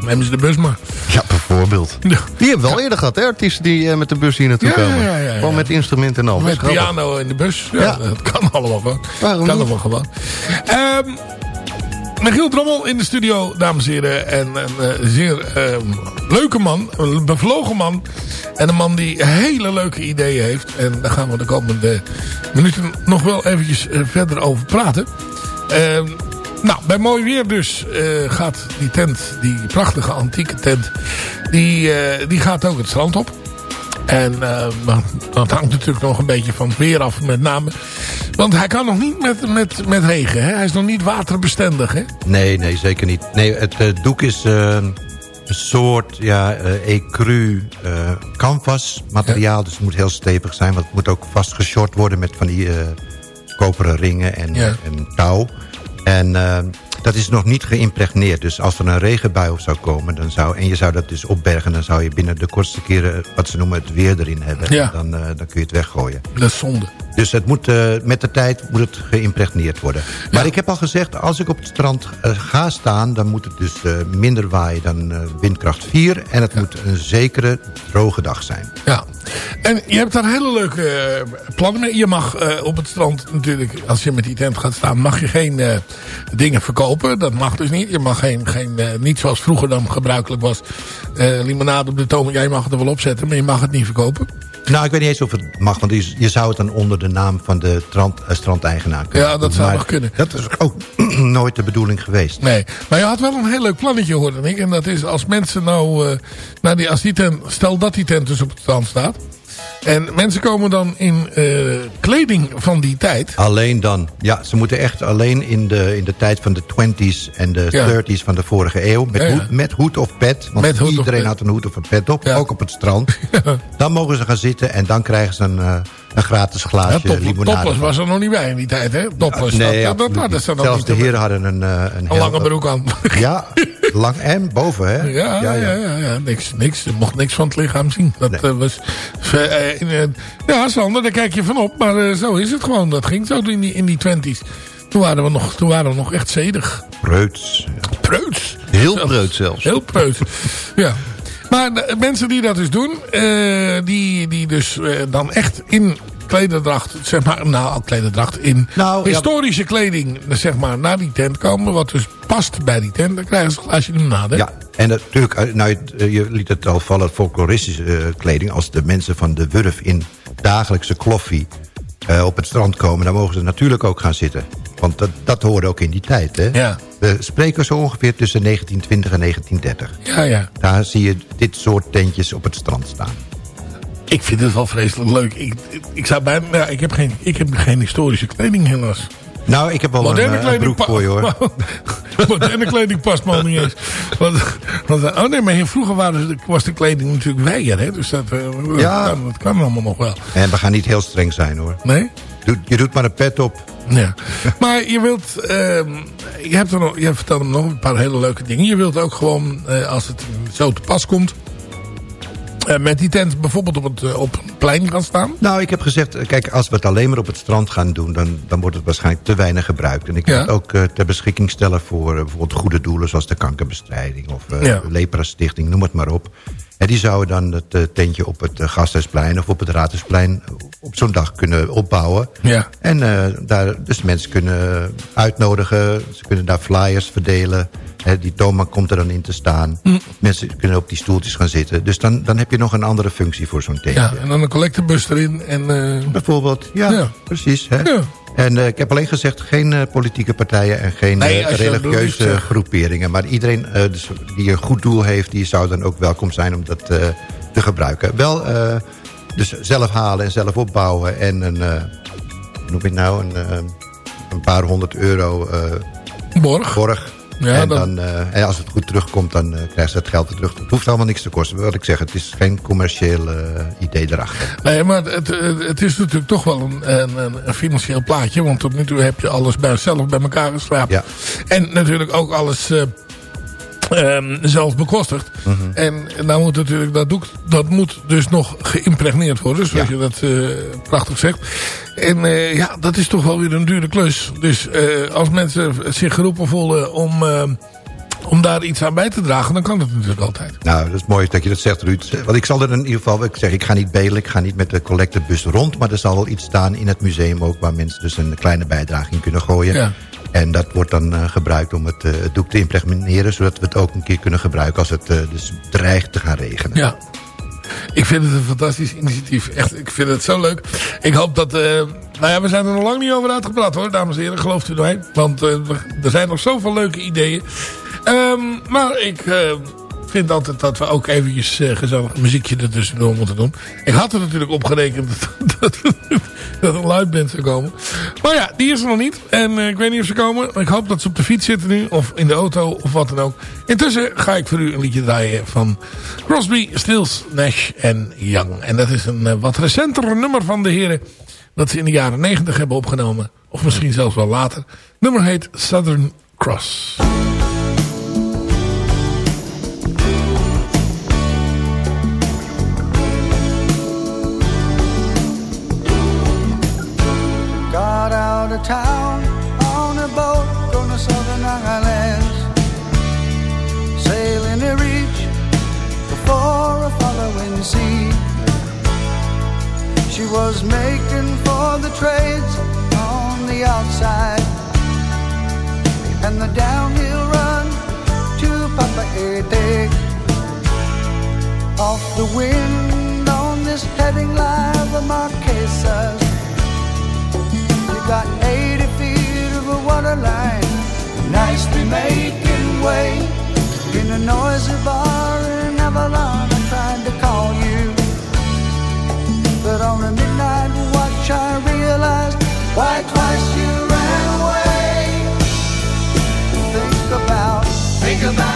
nemen ze de bus maar. Ja, bijvoorbeeld. Ja. Die hebben we al eerder gehad, hè? Artiesten die met de bus hier naartoe komen. ja, ja, ja. Gewoon met instrumenten en al. Met piano in de bus. Ja. Dat kan allemaal gewoon. Waarom kan allemaal gewoon. Ehm Michiel Drommel in de studio, dames en heren. En een eh, zeer ehm, leuke man. Een bevlogen man. En een man die hele leuke ideeën heeft. En daar gaan we de komende minuten nog wel eventjes eh, verder over praten. Ehm, nou, bij mooi weer dus eh, gaat die tent, die prachtige antieke tent, die, die gaat ook het strand op. En eh, dat hangt natuurlijk nog een beetje van het weer af met name. Want hij kan nog niet met, met, met regen. Hè? Hij is nog niet waterbestendig. Hè? Nee, nee, zeker niet. Nee, het eh, doek is eh, een soort ja, ecru canvas materiaal. Dus het moet heel stevig zijn. Want het moet ook vastgeshort worden met van die koperen ringen en, Ja. en touw. En dat is nog niet geïmpregneerd. Dus als er een regenbui op zou komen dan zou, en je zou dat dus opbergen... dan zou je binnen de kortste keren wat ze noemen het weer erin hebben. Ja. Dan, eh, dan kun je het weggooien. Dat is zonde. Dus het moet, eh, met de tijd moet het geïmpregneerd worden. Maar ik heb al gezegd, als ik op het strand eh, ga staan... dan moet het dus eh, minder waaien dan windkracht 4. En het moet een zekere droge dag zijn. Ja. En je hebt daar hele leuke plannen mee. Je mag op het strand natuurlijk, als je met die tent gaat staan... mag je geen dingen verkopen. Dat mag dus niet. Je mag geen, geen niet zoals vroeger dan gebruikelijk was... limonade op de tomen. Jij mag het er wel opzetten, maar je mag het niet verkopen. Nou, ik weet niet eens of het mag, want je, je zou het dan onder de naam van de strand, eh, strandeigenaar kunnen Ja, dat zou Maar nog kunnen. Dat is ook nooit de bedoeling geweest. Nee, maar je had wel een heel leuk plannetje hoorde ik. En dat is als mensen nou, eh, nou die, als die tent, stel dat die tent dus op het strand staat. En mensen komen dan in eh, kleding van die tijd. Alleen dan. Ja, ze moeten echt alleen in de, in de tijd van de 20s en de Ja. 30s van de vorige eeuw. Met, Ja, ja. Hoed, met hoed of pet. Want Met iedereen had een hoed of een pet op. Ook op het strand. Dan mogen ze gaan zitten en dan krijgen ze een, eh, een gratis Ja, glaasje top, limonade. topless was er nog niet bij in die tijd, hè? Topless. Nee, dat, Zelfs de heren hadden een, eh, een, lange broek aan. Ja, lang en boven, hè? Ja, ja, ja, ja, niks, niks. Je mocht niks van het lichaam zien. Dat Nee. eh, was... eh, in, ja, Sander, daar kijk je van op. Maar zo is het gewoon. Dat ging zo in die, in die twenties. Toen waren we nog, toen waren we nog echt zedig. Preuts. Preuts. Heel breut zelfs. Heel preuts. ja. Maar de mensen die dat dus doen, eh, die, die dus eh, dan echt in klederdracht, zeg maar, nou, klederdracht, in Nou, ja. historische kleding, zeg maar, naar die tent komen, wat dus past bij die tent, dan krijgen ze een glaasje limonade. Ja, en natuurlijk, eh, nou, je- je liet het al vallen, folkloristische kleding. Als de mensen van de Wurf in dagelijkse kloffie op het strand komen... dan mogen ze natuurlijk ook gaan zitten. Want dat, dat hoorde ook in die tijd, hè? Ja. We spreken zo ongeveer tussen 1920 en 1930. ja, ja. Daar zie je dit soort tentjes op het strand staan. Ik vind het wel vreselijk leuk. Ik, ik, ik zou bijna, ja, ik heb geen, ik heb geen historische kleding helaas. Nou, ik heb wel een, Moderne eh, een kleding broek voor je, hoor. Moderne kleding past me al niet eens. Want, want, oh nee, maar vroeger waren, ze- was de kleding natuurlijk weier. Hè? Dus dat, eh, dat, Ja. kan, dat kan allemaal nog wel. En we gaan niet heel streng zijn, hoor. Nee? Je doet maar een pet op. Ja. Maar je wilt... ehm, je, hebt er nog, je vertelde me nog een paar hele leuke dingen. Je wilt ook gewoon, eh, als het zo te pas komt... eh, met die tent bijvoorbeeld op het, eh, op het plein gaan staan? Nou, ik heb gezegd, kijk, als we het alleen maar op het strand gaan doen... dan, dan wordt het waarschijnlijk te weinig gebruikt. En ik Ja. wil het ook ter beschikking stellen voor bijvoorbeeld goede doelen... zoals de kankerbestrijding of Ja. Lepra Stichting, noem het maar op. En die zouden dan het eh, tentje op het eh, Gasthuisplein of op het Raadhuisplein... op zo'n dag kunnen opbouwen. Ja. En eh, daar dus mensen kunnen uitnodigen, ze kunnen daar flyers verdelen. Hè, die Toma komt er dan in te staan. Hm. Mensen kunnen op die stoeltjes gaan zitten. Dus dan, dan heb je nog een andere functie voor zo'n tentje. Ja, en dan een collectebus erin. En, eh, Bijvoorbeeld, ja, Ja. precies. Hè? Ja. En eh, ik heb alleen gezegd, geen eh, politieke partijen en geen Nee, eh, religieuze bedoelt, groeperingen. Maar iedereen dus, die een goed doel heeft, die zou dan ook welkom zijn om dat te gebruiken. Wel, dus zelf halen en zelf opbouwen en een, hoe noem je het nou, een, een paar honderd euro borg. borg. Ja, en, dan- dan, eh, en als het goed terugkomt, dan eh, krijgen ze het geld weer terug. Het hoeft allemaal niks te kosten. Wat ik zeg, het is geen commercieel eh, idee erachter. Nee, maar het, het, is natuurlijk toch wel een, een, een- financieel plaatje. Want tot nu toe heb je alles bij zelf bij elkaar geschraapt. Ja. En natuurlijk ook alles eh, ehm, zelf bekostigd. Mhm. En nou moet natuurlijk, dat, doek, dat moet dus nog geïmpregneerd worden. Zoals Ja. je dat eh, prachtig zegt. En eh, ja, dat is toch wel weer een dure klus. Dus eh, als mensen zich geroepen voelen om... om daar iets aan bij te dragen, dan kan dat natuurlijk altijd. Nou, dat is mooi dat je dat zegt, Ruud. Want ik zal er in ieder geval, ik zeg, ik ga niet bedelen, ik ga niet met de collectebus rond, maar er zal wel iets staan in het museum ook, waar mensen dus een kleine bijdrage in kunnen gooien. Ja. En dat wordt dan eh, gebruikt om het, eh, het doek te impregneren, zodat we het ook een keer kunnen gebruiken als het eh, dus dreigt te gaan regenen. Ja. Ik vind het een fantastisch initiatief. Echt, ik vind het zo leuk. Ik hoop dat... nou ja, we zijn er nog lang niet over uitgepraat hoor, dames en heren. Gelooft u mij. Want er zijn nog zoveel leuke ideeën. Ehm, maar ik vind altijd dat we ook eventjes eh, gezellig muziekje er tussendoor moeten doen. Ik had er natuurlijk op gerekend dat, dat, dat een luidband komen. Maar ja, die is er nog niet. En eh, ik weet niet of ze komen. Ik hoop dat ze op de fiets zitten nu. Of in de auto. Of wat dan ook. Intussen ga ik voor u een liedje draaien van Crosby, Stills, Nash en Young. En dat is een eh, wat recentere nummer van de heren. Dat ze in de jaren 90 hebben opgenomen. Of misschien zelfs wel later. nummer heet Southern Cross. Town on a boat going to Southern Islands, sailing to reach before a following sea. She was making for the trades on the outside and the downhill run to Papa Ete. Off the wind on this heading line of Marquesas. Got 80 feet of a water line, nicely making way. In a noisy bar in Avalon, I tried to call you. But on a midnight watch, I realized why twice you ran away. Think about, think about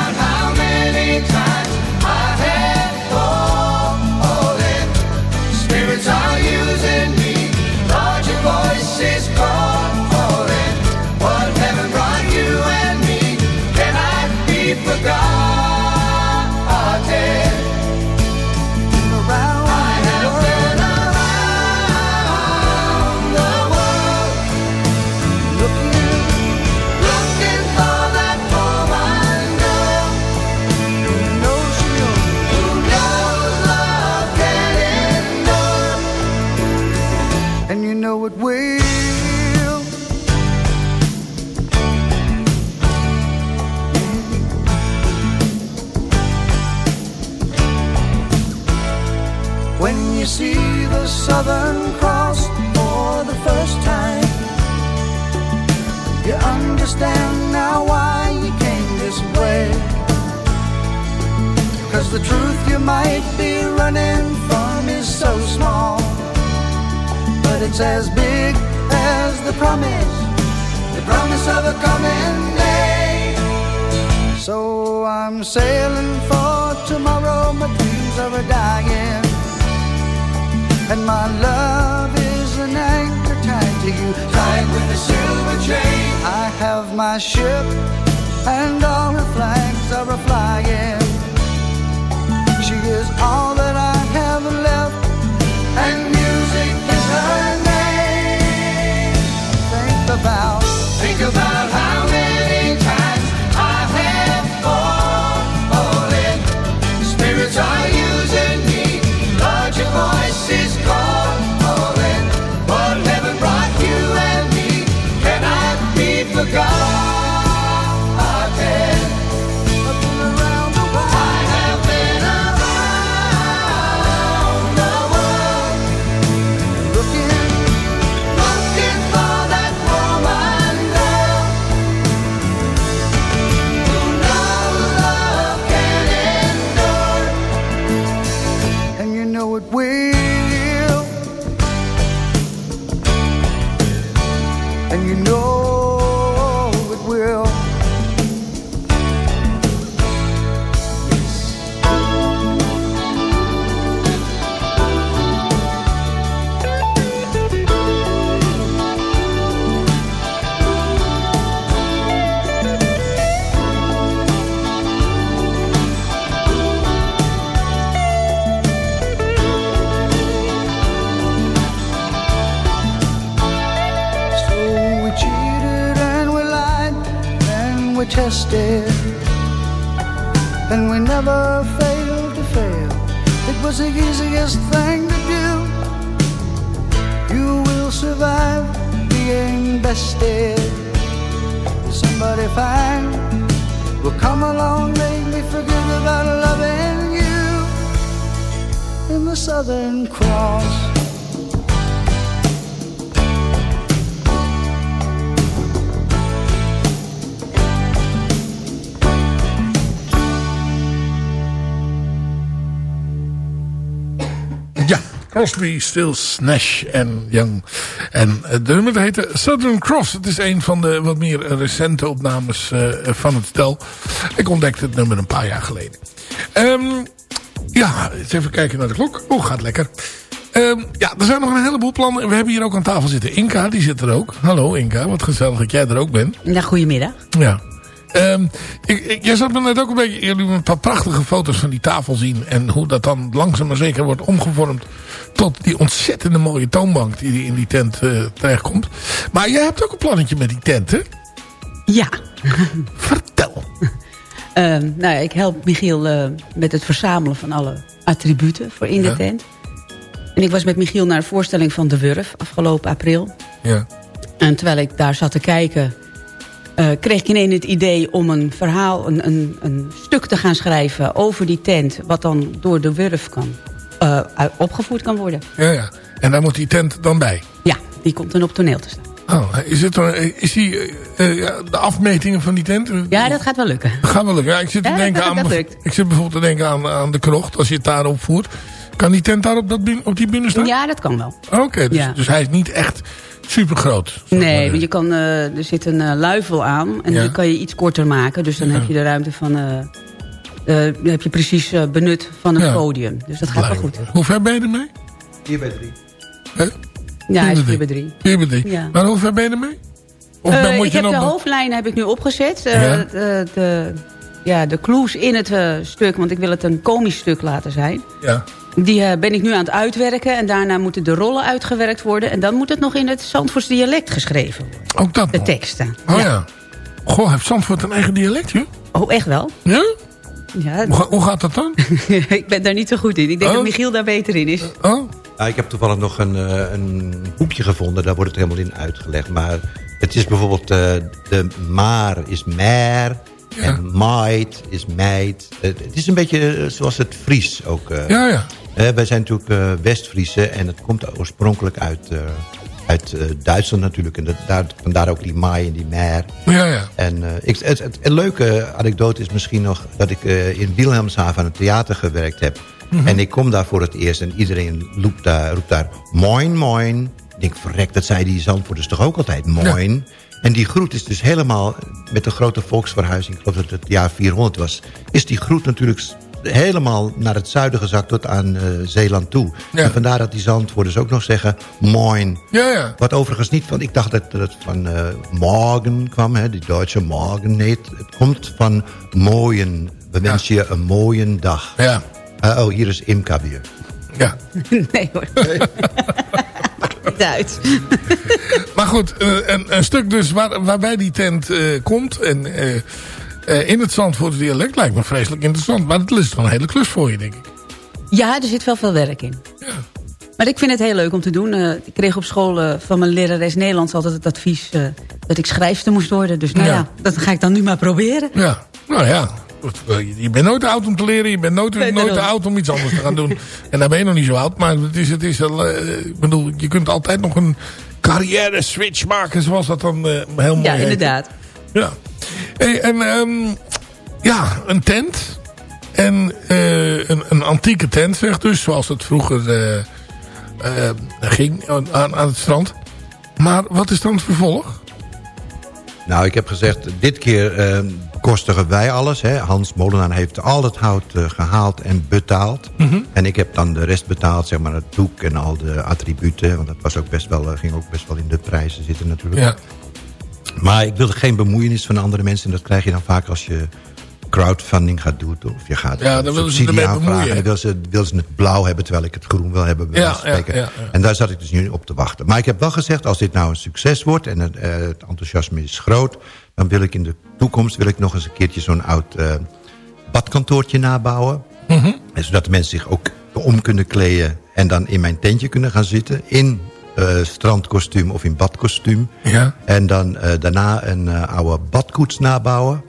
Southern Cross for the first time, you understand now why you came this way. Cause the truth you might be running from is so small but it's as big as the promise, the promise of a coming day. So I'm sailing for tomorrow, my dreams are dying, and my love is an anchor tied to you, tied with a silver chain. I have my ship, and all her flags are a and we tested and we never failed to fail. It was the easiest thing to do. You will survive being bested. Somebody fine will come along, make me forget about loving you in the Southern Cross. Crosby, Stills, Nash en Young. En eh, de nummer heette Southern Cross. Het is een van de wat meer recente opnames eh, van het stel. Ik ontdekte het nummer een paar jaar geleden. Ehm, ja, eens even kijken naar de klok. Oh, gaat lekker. Ehm, ja, er zijn nog een heleboel plannen. We hebben hier ook aan tafel zitten. Inka, die zit er ook. Hallo Inka, wat gezellig dat jij er ook bent. Ja, goedemiddag. Ja. Ehm, ik, ik, jij zat me net ook een beetje... Jullie een paar prachtige foto's van die tafel zien. En hoe dat dan langzaam maar zeker wordt omgevormd... tot die ontzettende mooie toonbank die in die tent eh, terechtkomt. Maar jij hebt ook een plannetje met die tent, hè? Ja. Vertel. Ehm, nou, ja, ik help Michiel eh, met het verzamelen van alle attributen voor in de Ja. tent. En ik was met Michiel naar een voorstelling van De Wurf afgelopen april. Ja. En terwijl ik daar zat te kijken... eh, kreeg ik ineens het idee om een verhaal, een, een, een stuk te gaan schrijven over die tent... wat dan door De Wurf kan, eh, opgevoerd kan worden. Ja, ja. En daar moet die tent dan bij. Ja, die komt dan op toneel te staan. Oh, is, het, dan- is die, eh, eh, de afmetingen van die tent? eh, Ja, dat gaat wel lukken. Gaat wel lukken. Ja, ik zit, te Ja, denken dat- aan, dat lukt. ik zit bijvoorbeeld te denken aan, aan de krocht. Als je het daar opvoert. Kan die tent daar op, dat, op die binnen staan? Ja, dat kan wel. Oké, dus, Ja. dus hij is niet echt super groot. Nee, want je kan, eh, er zit een eh, luifel aan en Ja. die kan je iets korter maken. Dus dan Ja. heb je de ruimte van... eh, eh, dan heb je precies benut van het Ja. podium. Dus dat gaat wel goed. Hoe ver ben je ermee? 4 bij 3. Ja, hij is Vier 4 bij bij 3. 4 bij 3. Ja. Maar hoe ver ben je ermee? Of dan moet ik je heb nog... de hoofdlijn heb ik nu opgezet. Eh, Ja. de, de, ja, de clues in het stuk, want ik wil het een komisch stuk laten zijn. Ja. Die eh, ben ik nu aan het uitwerken. En daarna moeten de rollen uitgewerkt worden. En dan moet het nog in het Zandvoorts dialect geschreven worden. Ook dat De nog? teksten. Oh ja. Goh, heeft Zandvoort een eigen dialect, joh? Oh, echt wel? Ja? Ja, Hoe, ga- hoe gaat dat dan? ik ben daar niet zo goed in. Ik denk Oh. dat Michiel daar beter in is. Oh? Ja, ik heb toevallig nog een, eh, een boekje gevonden. Daar wordt het helemaal in uitgelegd. Maar het is bijvoorbeeld... eh, de maar is mer. En maait is meid. Het is een beetje zoals het Fries ook. eh. Ja, ja. Wij zijn natuurlijk eh West-Friese. En het komt oorspronkelijk uit, eh, uit eh, Duitsland natuurlijk. En dat, daar, vandaar ook die maai en die mer. Ja, ja. En ik, het, het, een leuke anekdote is misschien nog... dat ik in Wilhelmshaven aan het theater gewerkt heb. Mhm. En ik kom daar voor het eerst en iedereen roept daar, roept daar moin, moin. Ik denk, verrek, dat zei die Zandvoorters toch ook altijd, moin. En die groet is dus helemaal, met de grote volksverhuizing... ik geloof dat het jaar 400 was... is die groet natuurlijk helemaal naar het zuiden gezakt tot aan eh, Zeeland toe. En vandaar dat die Zandvoorters ook nog zeggen, moin. Ja, ja. Wat overigens niet van... Ik dacht dat het van eh, morgen kwam, hè, die Duitse morgen. Nee, het, het komt van mooien. We wensen je een mooie dag. Ja. Eh, oh, hier is Imka weer. Ja. nee hoor. Duits. Maar goed, een, een stuk dus waar, waarbij die tent eh, komt. En eh, in het Zandvoorts dialect lijkt me vreselijk interessant. Maar het is toch een hele klus voor je, denk ik. Ja, er zit wel veel werk in. Maar ik vind het heel leuk om te doen. Eh, ik kreeg op school eh, van mijn lerares Nederlands altijd het advies... dat ik schrijfster moest worden. Dus nou Ja. ja. dat ga ik dan nu maar proberen. Ja, nou ja. Je- bent nooit oud om te leren. Je bent nooit, Nee, nooit te oud om iets anders te gaan doen. En daar ben je nog niet zo oud. Maar het is, het is al, ik bedoel, je kunt altijd nog een carrière switch maken. Zoals dat dan heel mooi Ja, heet. inderdaad. Ja. Hey, en ehm, ja, een tent. En eh, een, een antieke tent, zeg dus, zoals het vroeger eh, eh, ging aan, aan het strand. Maar wat is dan het vervolg? Nou, ik heb gezegd, dit keer eh, kostigen wij alles. Hè. Hans Molenaar heeft al het hout eh, gehaald en betaald. Mhm. En ik heb dan de rest betaald, zeg maar het doek en al de attributen. Want dat was ook best wel, ging ook best wel in de prijzen zitten natuurlijk. Ja. Maar ik wilde geen bemoeienis van andere mensen. En dat krijg je dan vaak als je crowdfunding gaat doen. Of je gaat Ja, dan willen ze subsidie ermee aanvragen. bemoeien. En dan ze, willen ze het blauw hebben terwijl ik het groen wil hebben. Ja. En daar zat ik dus nu op te wachten. Maar ik heb wel gezegd, als dit nou een succes wordt... en het, eh, het enthousiasme is groot... dan wil ik in de toekomst wil ik nog eens een keertje zo'n oud eh, badkantoortje nabouwen. Mhm. En zodat de mensen zich ook om kunnen kleden... en dan in mijn tentje kunnen gaan zitten... in eh, strandkostuum of in badkostuum. Ja. En dan eh, daarna een eh, oude badkoets nabouwen.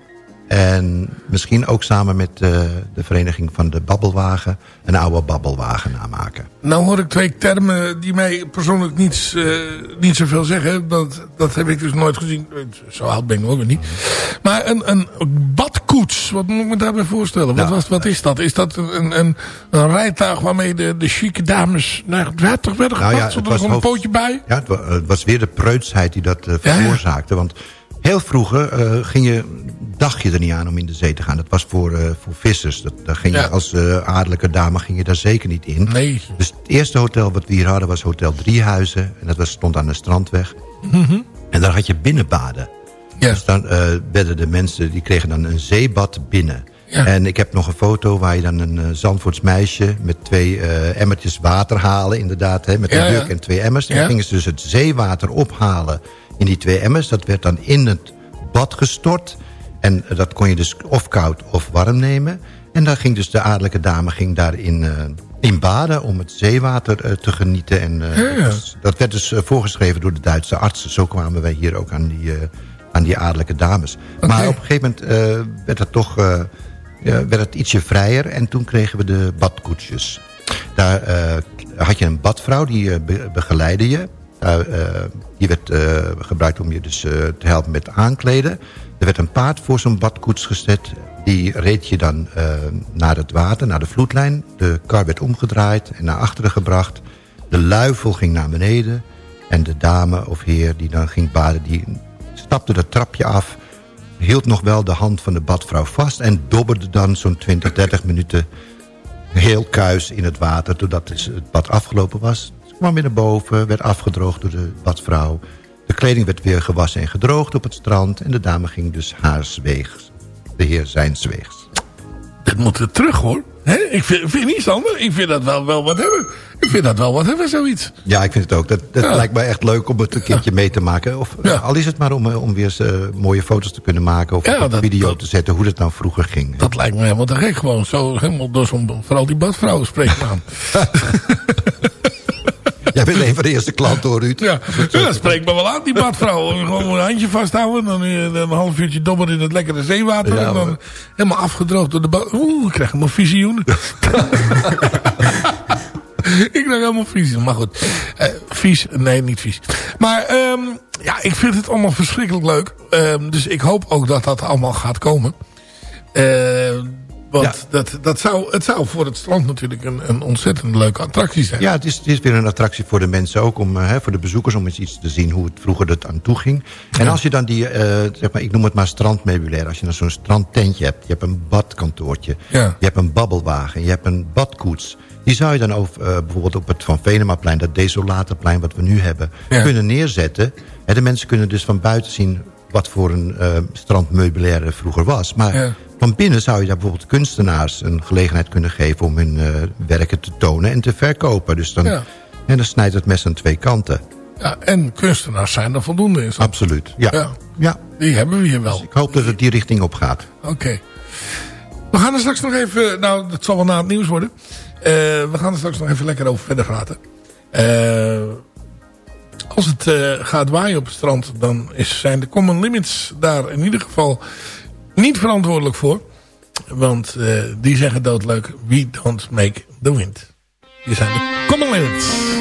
En misschien ook samen met eh, de vereniging van de Babbelwagen... een oude Babbelwagen namaken. Nou hoor ik twee termen die mij persoonlijk niets, eh, niet zoveel zeggen. Dat, dat heb ik dus nooit gezien. Zo oud ben ik ook weer niet. Maar een, een badkoets, wat moet ik me daarbij voorstellen? Wat, was, wat is dat? Is dat een, een, een rijtuig waarmee de, de chique dames naar het water werden Nou gebracht? ja, zonder was gewoon een pootje bij? Ja, het wa- het was weer de preutsheid die dat eh, Ja, ja. veroorzaakte. Want heel vroeger ging je, dacht je er niet aan om in de zee te gaan. Dat was voor, eh, voor vissers. Dat, daar ging Ja. je als eh, adellijke dame ging je daar zeker niet in. Nee. Dus het eerste hotel wat we hier hadden was Hotel Driehuizen. En dat was, stond aan de strandweg. En daar had je binnenbaden. Ja. Dus dan eh, werden de mensen, die kregen dan een zeebad binnen. Ja. En ik heb nog een foto waar je dan een uh, Zandvoorts meisje... met twee eh, emmertjes water halen, inderdaad. Hè, met een Ja, jurk en twee emmers. En dan gingen ze dus het zeewater ophalen in die twee emmers. Dat werd dan in het bad gestort. En dat kon je dus of koud of warm nemen. En dan ging dus de adellijke dame ging daarin eh, in baden... om het zeewater eh, te genieten. En, eh, Ja, dat werd dus voorgeschreven door de Duitse artsen. Zo kwamen wij hier ook aan die, aan die adellijke dames. Maar op een gegeven moment werd het toch werd het ietsje vrijer. En toen kregen we de badkoetsjes. Daar had je een badvrouw, die be- begeleidde je. Die werd gebruikt om je dus te helpen met aankleden. Er werd een paard voor zo'n badkoets gezet. Die reed je dan eh, naar het water, naar de vloedlijn. De kar werd omgedraaid en naar achteren gebracht. De luifel ging naar beneden. En de dame of heer die dan ging baden, die stapte dat trapje af hield nog wel de hand van de badvrouw vast... en dobberde dan zo'n 20, 30 minuten heel kuis in het water... totdat het bad afgelopen was. Ze kwam weer naar boven, werd afgedroogd door de badvrouw. De kleding werd weer gewassen en gedroogd op het strand... en de dame ging dus haar weegs. De heer zijn weegs. Dit moet er terug hoor. Ik vind, vind niet Sander. Ik vind dat wel, wel wat hebben. Ik vind dat wel wat hebben, zoiets. Ja, ik vind het ook. Dat, dat Ja. lijkt mij echt leuk om het een keertje mee te maken. Of, Ja. Al is het maar om, eh, om weer eh, mooie foto's te kunnen maken... of Ja, een dat- video dat- te zetten hoe het nou vroeger ging. Dat lijkt me helemaal te gek. Gewoon zo, helemaal door zo'n, vooral die badvrouwen spreekt aan. Jij bent een van de eerste klanten hoor, Ruud. Ja, ja, dat spreekt me wel aan, die badvrouw. Gewoon een handje vasthouden. Dan eh, een half uurtje dobber in het lekkere zeewater. Ja, en dan maar- helemaal afgedroogd door de bad. Oeh, ik krijg helemaal visioenen. ik krijg helemaal visioenen. Maar goed. Eh, vies? Nee, niet vies. Maar ehm, ja, ik vind het allemaal verschrikkelijk leuk. Ehm, dus ik hoop ook dat dat allemaal gaat komen. Ehm, want Ja. dat, dat zou, het zou voor het strand natuurlijk een, een ontzettend leuke attractie zijn. Ja, het is, het is weer een attractie voor de mensen ook, om, eh, hè, voor de bezoekers, om eens iets te zien hoe het vroeger het aan toe ging. En als je dan die, eh, zeg maar, ik noem het maar strandmeubilair, als je dan zo'n strandtentje hebt, je hebt een badkantoortje, Ja. je hebt een babbelwagen, je hebt een badkoets. Die zou je dan over, eh, bijvoorbeeld op het Van Venemaplein, dat desolatenplein wat we nu hebben, kunnen neerzetten. En de mensen kunnen dus van buiten zien wat voor een eh, strandmeubilair er vroeger was. Maar Ja. Van binnen zou je daar bijvoorbeeld kunstenaars een gelegenheid kunnen geven... om hun eh, werken te tonen en te verkopen. Dus dan, Ja. en dan snijdt het mes aan twee kanten. Ja, en kunstenaars zijn er voldoende in. Absoluut, ja. Ja. ja. Die hebben we hier wel. Ik hoop dat het die richting op gaat. Oké. We gaan er straks nog even... Nou, dat zal wel na het nieuws worden. Eh, we gaan er straks nog even lekker over verder praten. Eh, als het gaat waaien op het strand... dan is, zijn de common limits daar in ieder geval niet verantwoordelijk voor. Want eh, die zeggen doodleuk... We don't make the wind. Hier zijn de common limits.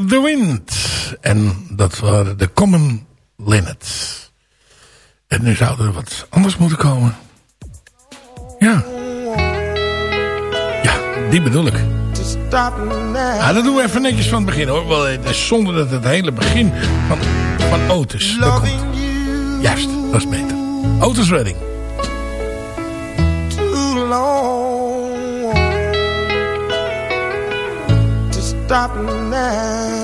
the Wind. En dat waren de Common Linnets. En nu zou er wat anders moeten komen. Ja. Ja, die bedoel ik. Ja, dat doen we even netjes van het begin hoor. Wel, zonder dat het hele begin van, van Otis komt. Juist, dat is beter. Otis Redding. stop now.